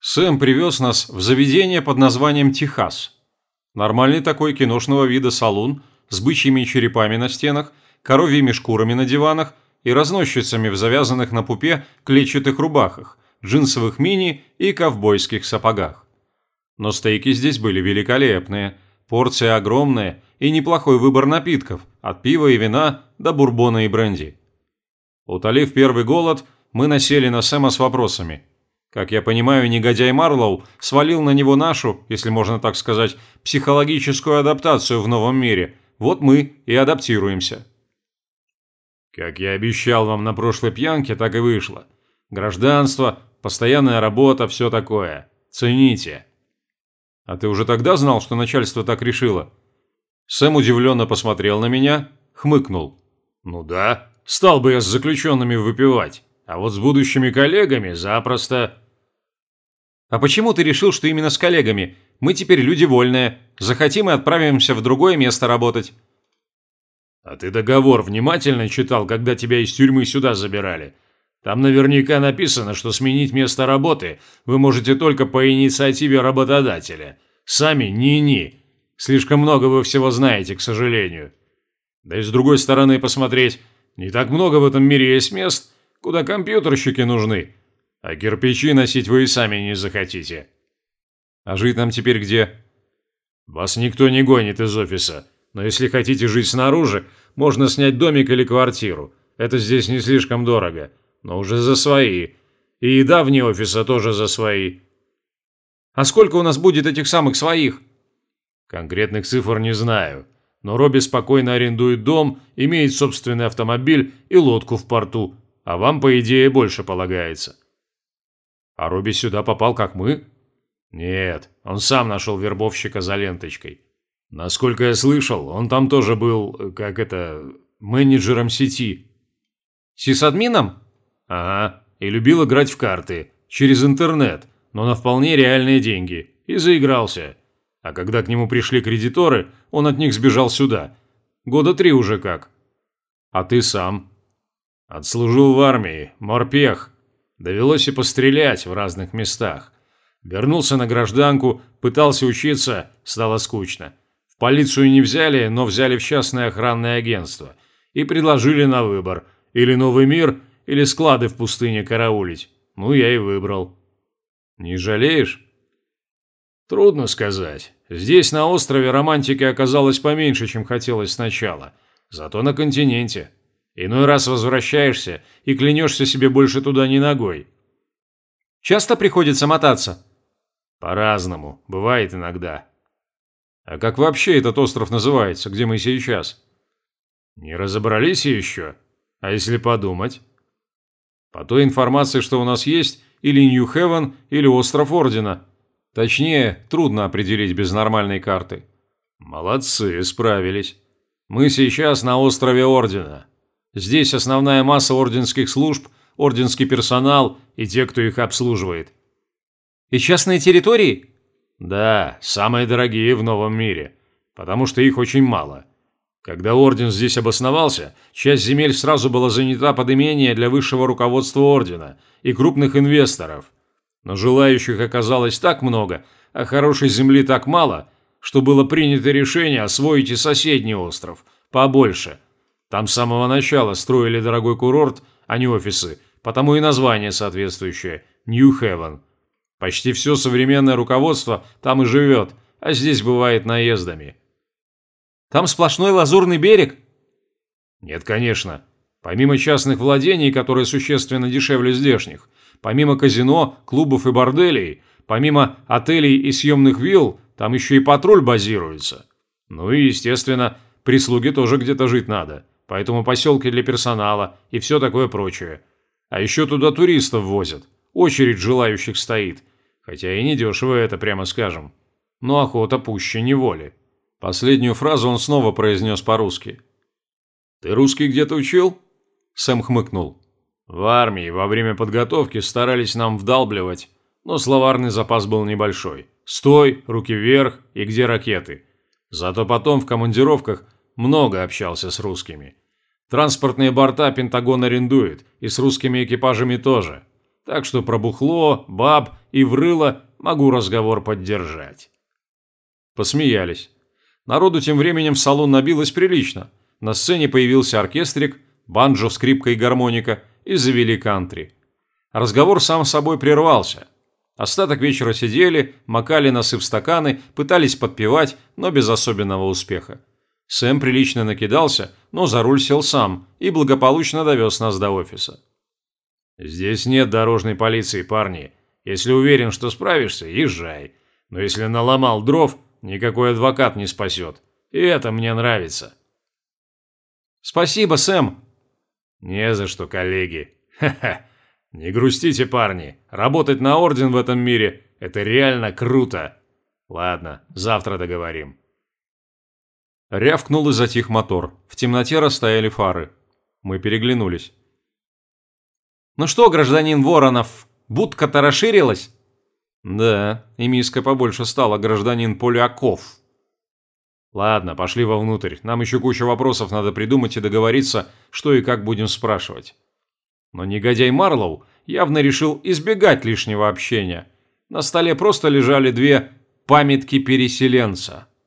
Сэм привез нас в заведение под названием «Техас». Нормальный такой киношного вида салун с бычьими черепами на стенах, коровьими шкурами на диванах и разносчицами в завязанных на пупе клетчатых рубахах, джинсовых мини и ковбойских сапогах. Но стейки здесь были великолепные, порции огромные и неплохой выбор напитков, от пива и вина до бурбона и бренди. Утолив первый голод, мы насели на Сэма с вопросами. Как я понимаю, негодяй Марлоу свалил на него нашу, если можно так сказать, психологическую адаптацию в новом мире. Вот мы и адаптируемся. Как я обещал вам на прошлой пьянке, так и вышло. Гражданство, постоянная работа, все такое. Цените. А ты уже тогда знал, что начальство так решило? Сэм удивленно посмотрел на меня, хмыкнул. Ну да, стал бы я с заключенными выпивать. А вот с будущими коллегами запросто... А почему ты решил, что именно с коллегами? Мы теперь люди вольные. Захотим и отправимся в другое место работать. А ты договор внимательно читал, когда тебя из тюрьмы сюда забирали? Там наверняка написано, что сменить место работы вы можете только по инициативе работодателя. Сами ни-ни. Слишком много вы всего знаете, к сожалению. Да и с другой стороны посмотреть, не так много в этом мире есть мест, куда компьютерщики нужны. А кирпичи носить вы и сами не захотите. А жить нам теперь где? Вас никто не гонит из офиса. Но если хотите жить снаружи, можно снять домик или квартиру. Это здесь не слишком дорого. Но уже за свои. И еда вне офиса тоже за свои. А сколько у нас будет этих самых своих? Конкретных цифр не знаю. Но Робби спокойно арендует дом, имеет собственный автомобиль и лодку в порту, а вам, по идее, больше полагается. А Робби сюда попал, как мы? Нет, он сам нашел вербовщика за ленточкой. Насколько я слышал, он там тоже был, как это, менеджером сети. Сисадмином? Ага, и любил играть в карты, через интернет, но на вполне реальные деньги, и заигрался. А когда к нему пришли кредиторы, он от них сбежал сюда. Года три уже как. А ты сам? Отслужил в армии, морпех. Довелось и пострелять в разных местах. Вернулся на гражданку, пытался учиться, стало скучно. В полицию не взяли, но взяли в частное охранное агентство. И предложили на выбор. Или новый мир, или склады в пустыне караулить. Ну, я и выбрал. Не жалеешь? Трудно сказать. Здесь, на острове, романтики оказалось поменьше, чем хотелось сначала. Зато на континенте. Иной раз возвращаешься и клянешься себе больше туда ни ногой. Часто приходится мотаться? По-разному. Бывает иногда. А как вообще этот остров называется, где мы сейчас? Не разобрались еще? А если подумать? По той информации, что у нас есть, или Нью-Хевен, или Остров Ордена. Точнее, трудно определить без нормальной карты. Молодцы, справились. Мы сейчас на острове Ордена. Здесь основная масса орденских служб, орденский персонал и те, кто их обслуживает. И частные территории? Да, самые дорогие в новом мире, потому что их очень мало. Когда орден здесь обосновался, часть земель сразу была занята под имение для высшего руководства ордена и крупных инвесторов. Но желающих оказалось так много, а хорошей земли так мало, что было принято решение освоить и соседний остров, побольше – там с самого начала строили дорогой курорт, а не офисы, потому и название соответствующее – Нью-Хевен. Почти все современное руководство там и живет, а здесь бывает наездами. Там сплошной лазурный берег? Нет, конечно. Помимо частных владений, которые существенно дешевле здешних, помимо казино, клубов и борделей, помимо отелей и съемных вилл, там еще и патруль базируется. Ну и, естественно, прислуге тоже где-то жить надо поэтому поселки для персонала и все такое прочее. А еще туда туристов возят, очередь желающих стоит, хотя и не дешево это, прямо скажем. Но охота пуще неволи. Последнюю фразу он снова произнес по-русски. «Ты русский где-то учил?» Сэм хмыкнул. «В армии во время подготовки старались нам вдалбливать, но словарный запас был небольшой. Стой, руки вверх и где ракеты. Зато потом в командировках много общался с русскими. Транспортные борта Пентагон арендует, и с русскими экипажами тоже. Так что про бухло, баб и в рыло, могу разговор поддержать». Посмеялись. Народу тем временем в салон набилось прилично. На сцене появился оркестрик, банджо, скрипка и гармоника, и завели кантри. Разговор сам собой прервался. Остаток вечера сидели, макали носы в стаканы, пытались подпевать, но без особенного успеха. Сэм прилично накидался, но за руль сел сам и благополучно довез нас до офиса. «Здесь нет дорожной полиции, парни. Если уверен, что справишься, езжай. Но если наломал дров, никакой адвокат не спасет. И это мне нравится». «Спасибо, Сэм». «Не за что, коллеги. Ха-ха. Не грустите, парни. Работать на орден в этом мире – это реально круто. Ладно, завтра договорим». Рявкнул и затих мотор. В темноте расстояли фары. Мы переглянулись. «Ну что, гражданин Воронов, будка-то расширилась?» «Да, и миска побольше стала, гражданин Поляков». «Ладно, пошли вовнутрь. Нам еще куча вопросов надо придумать и договориться, что и как будем спрашивать». Но негодяй Марлоу явно решил избегать лишнего общения. На столе просто лежали две памятки переселенца –